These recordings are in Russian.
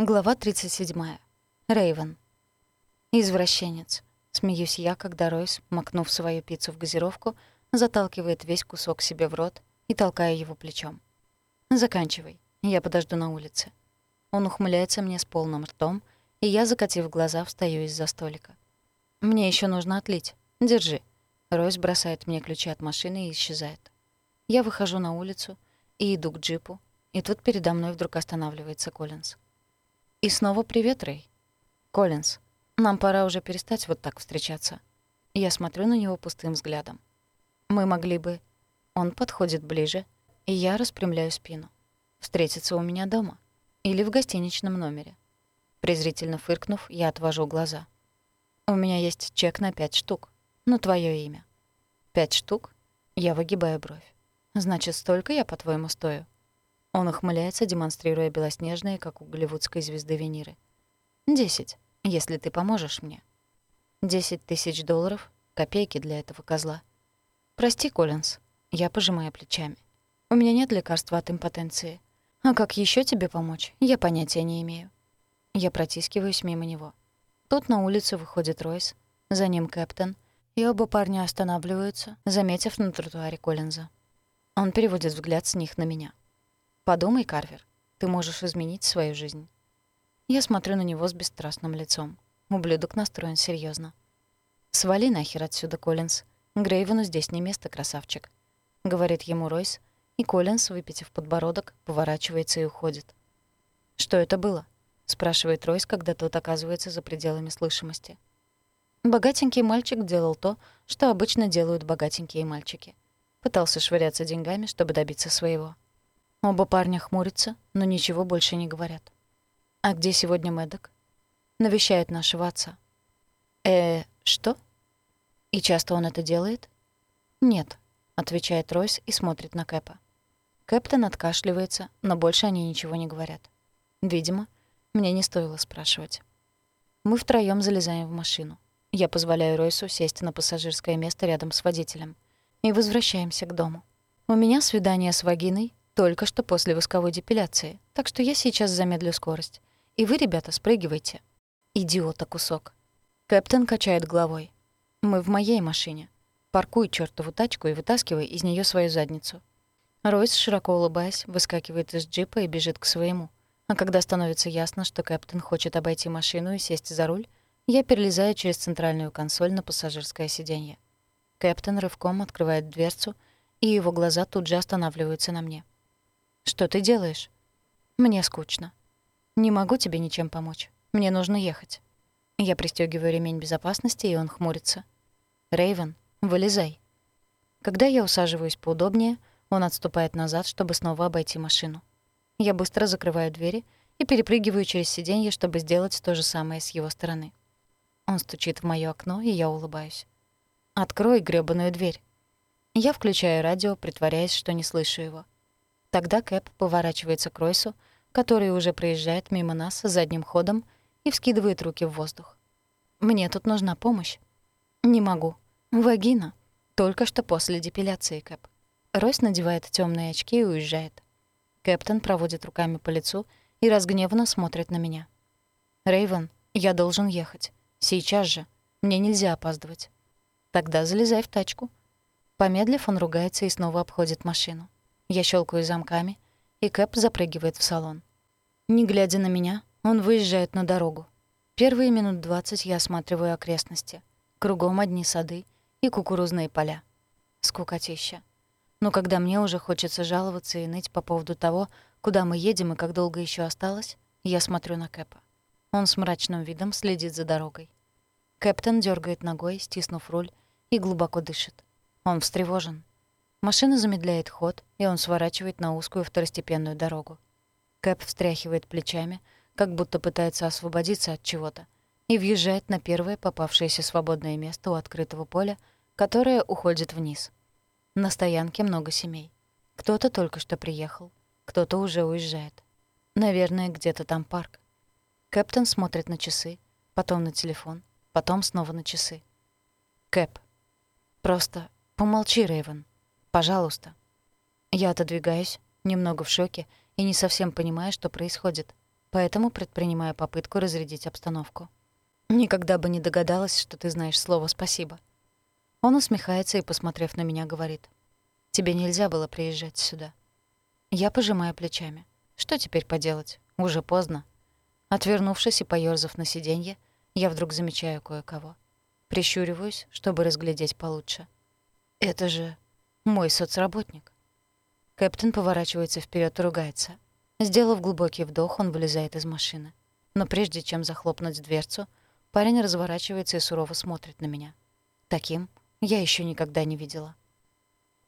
Глава 37. Рейвен. Извращенец. Смеюсь я, когда Ройс, макнув свою пиццу в газировку, заталкивает весь кусок себе в рот и толкая его плечом. «Заканчивай. Я подожду на улице». Он ухмыляется мне с полным ртом, и я, закатив глаза, встаю из-за столика. «Мне еще нужно отлить. Держи». Ройс бросает мне ключи от машины и исчезает. Я выхожу на улицу и иду к джипу, и тут передо мной вдруг останавливается Коллинз. И снова привет, Рэй. Коллинз, нам пора уже перестать вот так встречаться. Я смотрю на него пустым взглядом. Мы могли бы... Он подходит ближе, и я распрямляю спину. Встретиться у меня дома. Или в гостиничном номере. Презрительно фыркнув, я отвожу глаза. У меня есть чек на пять штук. На твое имя. Пять штук? Я выгибаю бровь. Значит, столько я, по-твоему, стою? Он ухмыляется, демонстрируя белоснежные, как у голливудской звезды Венеры. «Десять, если ты поможешь мне». «Десять тысяч долларов? Копейки для этого козла». «Прости, Коллинз». Я пожимаю плечами. «У меня нет лекарства от импотенции. А как еще тебе помочь, я понятия не имею». Я протискиваюсь мимо него. Тут на улицу выходит Ройс, за ним Кэптон, и оба парня останавливаются, заметив на тротуаре Коллинза. Он переводит взгляд с них на меня. Подумай, Карвер, ты можешь изменить свою жизнь. Я смотрю на него с бесстрастным лицом. Ублюдок настроен серьезно. «Свали нахер отсюда, Коллинз. Грейвену здесь не место, красавчик», — говорит ему Ройс, и Коллинз, выпитив подбородок, поворачивается и уходит. «Что это было?» — спрашивает Ройс, когда тот оказывается за пределами слышимости. Богатенький мальчик делал то, что обычно делают богатенькие мальчики. Пытался швыряться деньгами, чтобы добиться своего. Оба парня хмурятся, но ничего больше не говорят. «А где сегодня Мэддок?» «Навещает нашего отца». «Э, что?» «И часто он это делает?» «Нет», — отвечает Ройс и смотрит на Кэпа. Кэптон откашливается, но больше они ничего не говорят. Видимо, мне не стоило спрашивать. Мы втроём залезаем в машину. Я позволяю Ройсу сесть на пассажирское место рядом с водителем. И возвращаемся к дому. У меня свидание с вагиной только что после восковой депиляции, так что я сейчас замедлю скорость. И вы, ребята, спрыгивайте. Идиота кусок. Кэптен качает головой. Мы в моей машине. Паркуй чертову тачку и вытаскивай из нее свою задницу. Ройс, широко улыбаясь, выскакивает из джипа и бежит к своему. А когда становится ясно, что Кэптен хочет обойти машину и сесть за руль, я перелезаю через центральную консоль на пассажирское сиденье. Кэптен рывком открывает дверцу, и его глаза тут же останавливаются на мне. «Что ты делаешь?» «Мне скучно. Не могу тебе ничем помочь. Мне нужно ехать». Я пристёгиваю ремень безопасности, и он хмурится. Рейвен, вылезай». Когда я усаживаюсь поудобнее, он отступает назад, чтобы снова обойти машину. Я быстро закрываю двери и перепрыгиваю через сиденье, чтобы сделать то же самое с его стороны. Он стучит в моё окно, и я улыбаюсь. «Открой грёбаную дверь». Я включаю радио, притворяясь, что не слышу его. Тогда Кэп поворачивается к Ройсу, который уже проезжает мимо нас задним ходом и вскидывает руки в воздух. «Мне тут нужна помощь». «Не могу. Вагина. Только что после депиляции, Кэп». Ройс надевает темные очки и уезжает. Кэптон проводит руками по лицу и разгневанно смотрит на меня. Рейвен, я должен ехать. Сейчас же. Мне нельзя опаздывать». «Тогда залезай в тачку». Помедлив, он ругается и снова обходит машину. Я щелкаю замками, и Кэп запрыгивает в салон. Не глядя на меня, он выезжает на дорогу. Первые минут двадцать я осматриваю окрестности. Кругом одни сады и кукурузные поля. Скукотища. Но когда мне уже хочется жаловаться и ныть по поводу того, куда мы едем и как долго еще осталось, я смотрю на Кэпа. Он с мрачным видом следит за дорогой. Кэптон дергает ногой, стиснув руль, и глубоко дышит. Он встревожен. Машина замедляет ход, и он сворачивает на узкую второстепенную дорогу. Кэп встряхивает плечами, как будто пытается освободиться от чего-то, и въезжает на первое попавшееся свободное место у открытого поля, которое уходит вниз. На стоянке много семей. Кто-то только что приехал, кто-то уже уезжает. Наверное, где-то там парк. Кэптон смотрит на часы, потом на телефон, потом снова на часы. Кэп. Просто помолчи, Рэйвен. Пожалуйста». Я отодвигаюсь, немного в шоке и не совсем понимая, что происходит. поэтому предпринимаю попытку разрядить обстановку. Никогда бы не догадалась, что ты знаешь слово «спасибо». Он усмехается и, посмотрев на меня, говорит. «Тебе нельзя было приезжать сюда». Я пожимаю плечами. Что теперь поделать? Уже поздно. Отвернувшись и поёрзав на сиденье, я вдруг замечаю кое-кого. Прищуриваюсь, чтобы разглядеть получше. Это же мой соцработник. Кэптен поворачивается вперед и ругается. Сделав глубокий вдох, он вылезает из машины. Но прежде чем захлопнуть дверцу, парень разворачивается и сурово смотрит на меня. Таким я еще никогда не видела.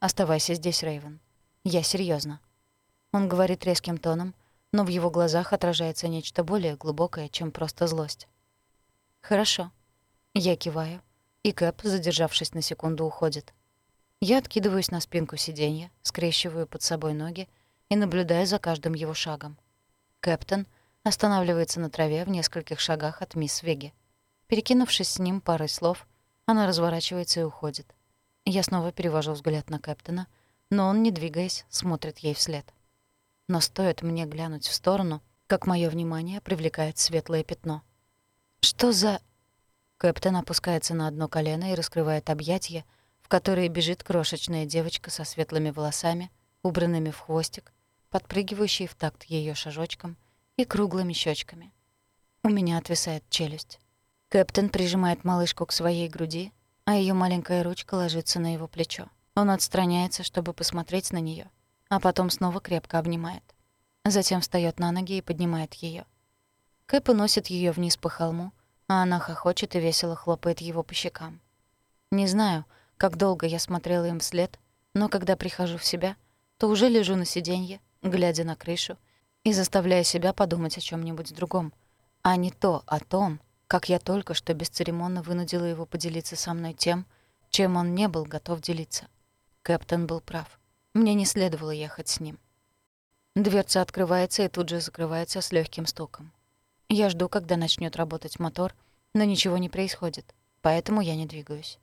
«Оставайся здесь, Рейвен. Я серьезно. Он говорит резким тоном, но в его глазах отражается нечто более глубокое, чем просто злость. «Хорошо». Я киваю, и Кэп, задержавшись на секунду, уходит. Я откидываюсь на спинку сиденья, скрещиваю под собой ноги и наблюдаю за каждым его шагом. Кэптон останавливается на траве в нескольких шагах от мисс Веги. Перекинувшись с ним парой слов, она разворачивается и уходит. Я снова перевожу взгляд на Кэптона, но он, не двигаясь, смотрит ей вслед. Но стоит мне глянуть в сторону, как мое внимание привлекает светлое пятно. «Что за...» Кэптен опускается на одно колено и раскрывает объятия, в которые бежит крошечная девочка со светлыми волосами, убранными в хвостик, подпрыгивающей в такт ее шажочком и круглыми щечками. У меня отвисает челюсть. Кэптен прижимает малышку к своей груди, а ее маленькая ручка ложится на его плечо. Он отстраняется, чтобы посмотреть на нее, а потом снова крепко обнимает. Затем встаёт на ноги и поднимает её. Кэп уносит её вниз по холму, а она хохочет и весело хлопает его по щекам. Не знаю, как долго я смотрела им вслед, но когда прихожу в себя, то уже лежу на сиденье, глядя на крышу и заставляя себя подумать о чём нибудь другом, а не то о том, как я только что бесцеремонно вынудила его поделиться со мной тем, чем он не был готов делиться. Кэптон был прав. Мне не следовало ехать с ним. Дверца открывается и тут же закрывается с легким стуком. Я жду, когда начнет работать мотор, но ничего не происходит, поэтому я не двигаюсь.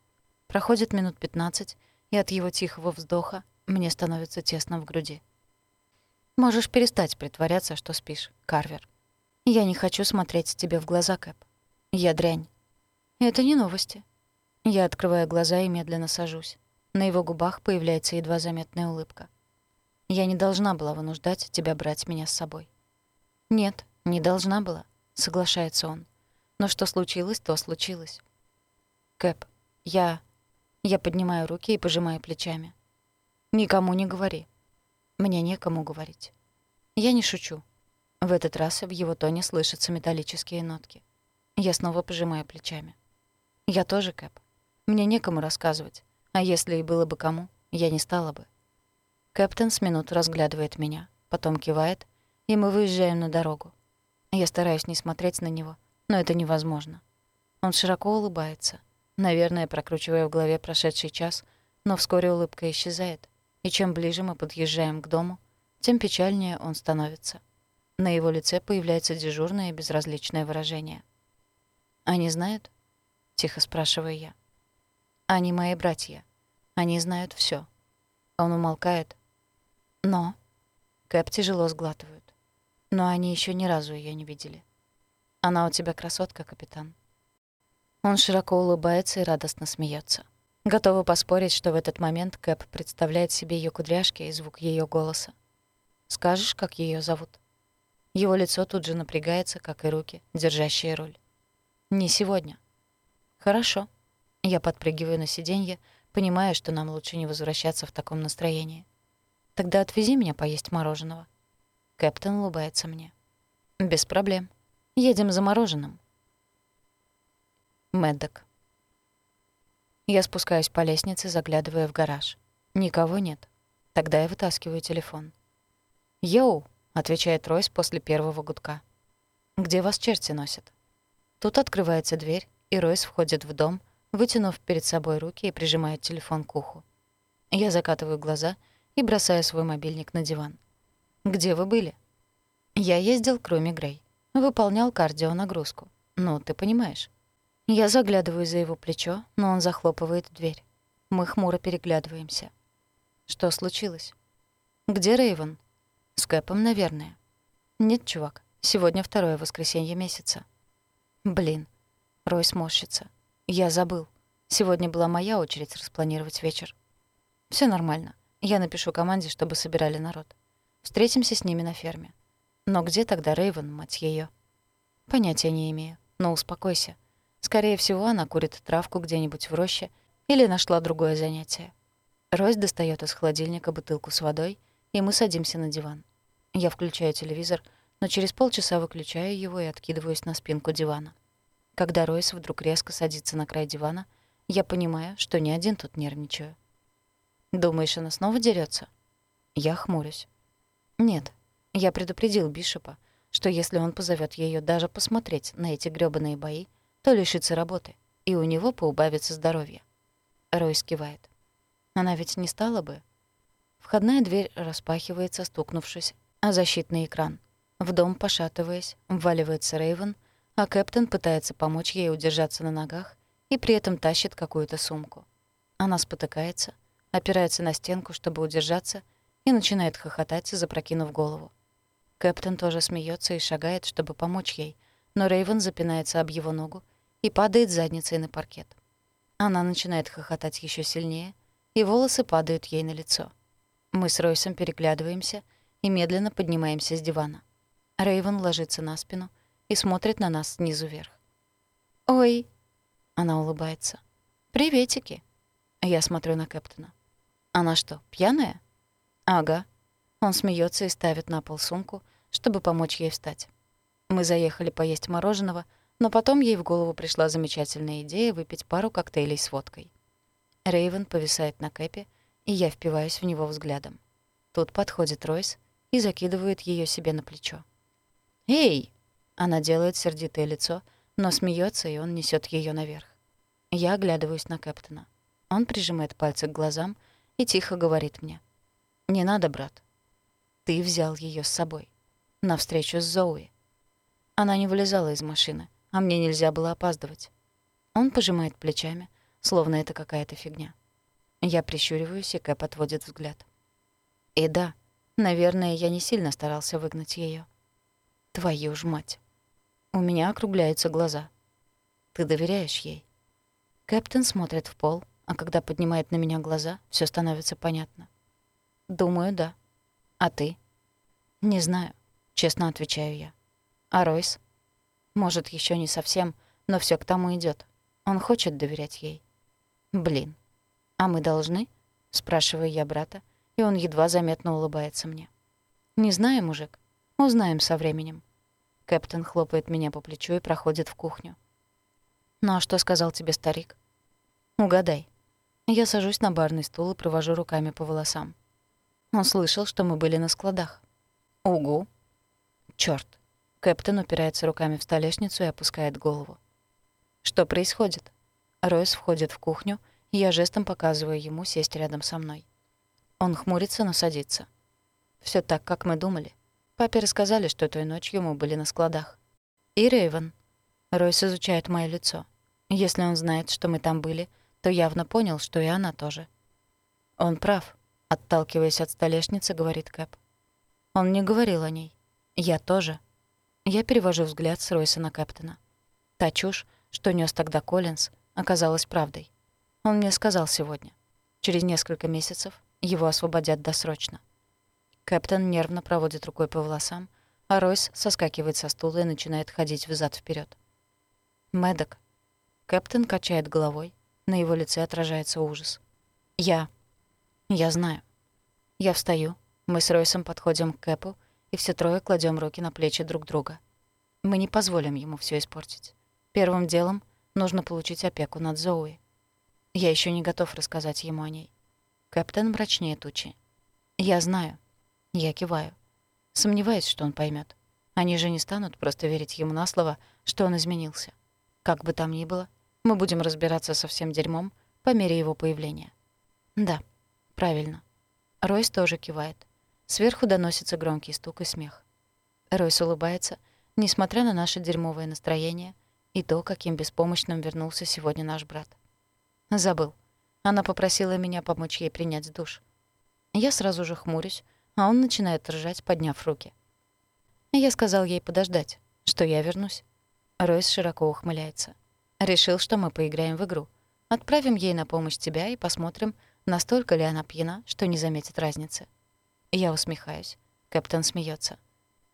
Проходит минут 15, и от его тихого вздоха мне становится тесно в груди. Можешь перестать притворяться, что спишь, Карвер. Я не хочу смотреть тебе в глаза, Кэп. Я дрянь. Это не новости. Я открываю глаза и медленно сажусь. На его губах появляется едва заметная улыбка. «Я не должна была вынуждать тебя брать меня с собой». «Нет, не должна была», — соглашается он. «Но что случилось, то случилось». «Кэп, я...» Я поднимаю руки и пожимаю плечами. «Никому не говори. Мне некому говорить». Я не шучу. В этот раз в его тоне слышатся металлические нотки. Я снова пожимаю плечами. «Я тоже, Кэп. Мне некому рассказывать. А если и было бы кому, я не стала бы. Кэптен с минут разглядывает меня, потом кивает, и мы выезжаем на дорогу. Я стараюсь не смотреть на него, но это невозможно. Он широко улыбается, наверное, прокручивая в голове прошедший час, но вскоре улыбка исчезает, и чем ближе мы подъезжаем к дому, тем печальнее он становится. На его лице появляется дежурное безразличное выражение. «Они знают?» — тихо спрашиваю я. Они мои братья. Они знают всё. Он умолкает. Но... Кэп тяжело сглатывают. Но они ещё ни разу её не видели. Она у тебя красотка, капитан. Он широко улыбается и радостно смеётся. Готова поспорить, что в этот момент Кэп представляет себе её кудряшки и звук её голоса. Скажешь, как её зовут? Его лицо тут же напрягается, как и руки, держащие руль. Не сегодня. Хорошо. Я подпрыгиваю на сиденье, понимая, что нам лучше не возвращаться в таком настроении. Тогда отвези меня поесть мороженого. Кэптен улыбается мне. Без проблем. Едем за мороженым. Мэддок. Я спускаюсь по лестнице, заглядывая в гараж. Никого нет. Тогда я вытаскиваю телефон. «Йоу!» — отвечает Ройс после первого гудка. «Где вас черти носят?» Тут открывается дверь, и Ройс входит в дом, вытянув перед собой руки и прижимая телефон к уху. Я закатываю глаза и бросаю свой мобильник на диван. «Где вы были?» «Я ездил к Руми Грей. Выполнял кардионагрузку. Ну, ты понимаешь». Я заглядываю за его плечо, но он захлопывает дверь. Мы хмуро переглядываемся. Что случилось? Где Рейвен? С Кэпом, наверное. Нет, чувак, Сегодня второе воскресенье месяца. Блин. Рой сморщится. Я забыл. Сегодня была моя очередь распланировать вечер. Все нормально. Я напишу команде, чтобы собирали народ. Встретимся с ними на ферме. Но где тогда Рейвен, мать ее? Понятия не имею. Но успокойся. Скорее всего, она курит травку где-нибудь в роще или нашла другое занятие. Ройс достает из холодильника бутылку с водой, и мы садимся на диван. Я включаю телевизор, но через полчаса выключаю его и откидываюсь на спинку дивана. Когда Ройс вдруг резко садится на край дивана, я понимаю, что не один тут нервничаю. «Думаешь, она снова дерется? Я хмурюсь. «Нет, я предупредил Бишопа, что если он позовет ее даже посмотреть на эти грёбаные бои, то лишится работы, и у него поубавится здоровье. Рой скивает. Она ведь не стала бы. Входная дверь распахивается, стукнувшись, а защитный экран. В дом, пошатываясь, вваливается Рейвен, а Кэптен пытается помочь ей удержаться на ногах и при этом тащит какую-то сумку. Она спотыкается, опирается на стенку, чтобы удержаться, и начинает хохотать, запрокинув голову. Кэптен тоже смеется и шагает, чтобы помочь ей, но Рейвен запинается об его ногу и падает задницей на паркет. Она начинает хохотать еще сильнее, и волосы падают ей на лицо. Мы с Ройсом переглядываемся и медленно поднимаемся с дивана. Рейвен ложится на спину и смотрит на нас снизу вверх. «Ой!» — она улыбается. «Приветики!» Я смотрю на Кэптена. «Она что, пьяная?» «Ага». Он смеется и ставит на пол сумку, чтобы помочь ей встать. Мы заехали поесть мороженого, но потом ей в голову пришла замечательная идея выпить пару коктейлей с водкой. Рейвен повисает на Кэпе, и я впиваюсь в него взглядом. Тут подходит Ройс и закидывает ее себе на плечо. «Эй!» Она делает сердитое лицо, но смеется, и он несет ее наверх. Я оглядываюсь на Кэптона. Он прижимает пальцы к глазам и тихо говорит мне. «Не надо, брат. Ты взял ее с собой на встречу с Зоуи. Она не вылезала из машины, а мне нельзя было опаздывать. Он пожимает плечами, словно это какая-то фигня. Я прищуриваюсь, и Кэп отводит взгляд. И да, наверное, я не сильно старался выгнать ее. Твою ж мать. У меня округляются глаза. Ты доверяешь ей? Кэптен смотрит в пол, а когда поднимает на меня глаза, все становится понятно. Думаю, да. А ты? Не знаю. Честно отвечаю я. А Ройс? Может, еще не совсем, но все к тому идет. Он хочет доверять ей. Блин. А мы должны? Спрашиваю я брата, и он едва заметно улыбается мне. Не знаю, мужик. Узнаем со временем. Кэптен хлопает меня по плечу и проходит в кухню. «Ну а что сказал тебе старик?» «Угадай». Я сажусь на барный стул и провожу руками по волосам. Он слышал, что мы были на складах. «Угу», Чёрт. Кэптен упирается руками в столешницу и опускает голову. Что происходит? Ройс входит в кухню, и я жестом показываю ему сесть рядом со мной. Он хмурится, но садится. Все так, как мы думали. Папе рассказали, что той ночью мы были на складах. И Рейвен. Ройс изучает моё лицо. Если он знает, что мы там были, то явно понял, что и она тоже. Он прав, отталкиваясь от столешницы, говорит Кэп. Он не говорил о ней. Я тоже. Я перевожу взгляд с Ройса на Кэптона. Та чушь, что нёс тогда Коллинз, оказалась правдой. Он мне сказал сегодня. Через несколько месяцев его освободят досрочно. Кэптон нервно проводит рукой по волосам, а Ройс соскакивает со стула и начинает ходить взад вперед. Мэддок. Кэптон качает головой, на его лице отражается ужас. «Я. Я знаю». Я встаю, мы с Ройсом подходим к Кэпу, и все трое кладем руки на плечи друг друга. Мы не позволим ему все испортить. Первым делом нужно получить опеку над Зоуи. Я еще не готов рассказать ему о ней. Капитан мрачнее тучи. Я знаю. Я киваю. Сомневаюсь, что он поймет. Они же не станут просто верить ему на слово, что он изменился. Как бы там ни было, мы будем разбираться со всем дерьмом по мере его появления. Да, правильно. Ройс тоже кивает. Сверху доносится громкий стук и смех. Ройс улыбается, несмотря на наше дерьмовое настроение и то, каким беспомощным вернулся сегодня наш брат. Забыл. Она попросила меня помочь ей принять душ. Я сразу же хмурюсь, а он начинает ржать, подняв руки. Я сказал ей подождать, что я вернусь. Ройс широко ухмыляется. Решил, что мы поиграем в игру. Отправим ей на помощь тебя и посмотрим, настолько ли она пьяна, что не заметит разницы. Я усмехаюсь. Капитан смеется.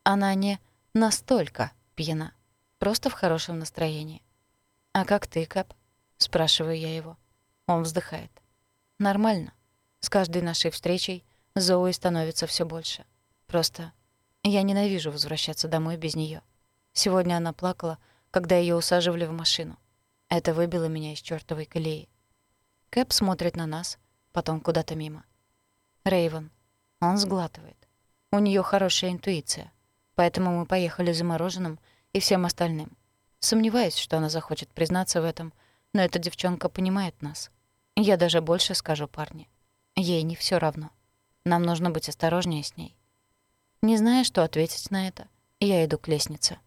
Она не настолько пьяна. Просто в хорошем настроении. «А как ты, Кэп?» — спрашиваю я его. Он вздыхает. «Нормально. С каждой нашей встречей Зоуи становится все больше. Просто я ненавижу возвращаться домой без нее. Сегодня она плакала, когда ее усаживали в машину. Это выбило меня из чёртовой колеи. Кэп смотрит на нас, потом куда-то мимо. Рейвен. Он сглатывает. У нее хорошая интуиция. Поэтому мы поехали за мороженым и всем остальным. Сомневаюсь, что она захочет признаться в этом, но эта девчонка понимает нас. Я даже больше скажу парне. Ей не все равно. Нам нужно быть осторожнее с ней. Не зная, что ответить на это, я иду к лестнице.